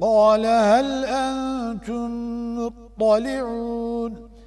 قال هل أنتم مطلعون؟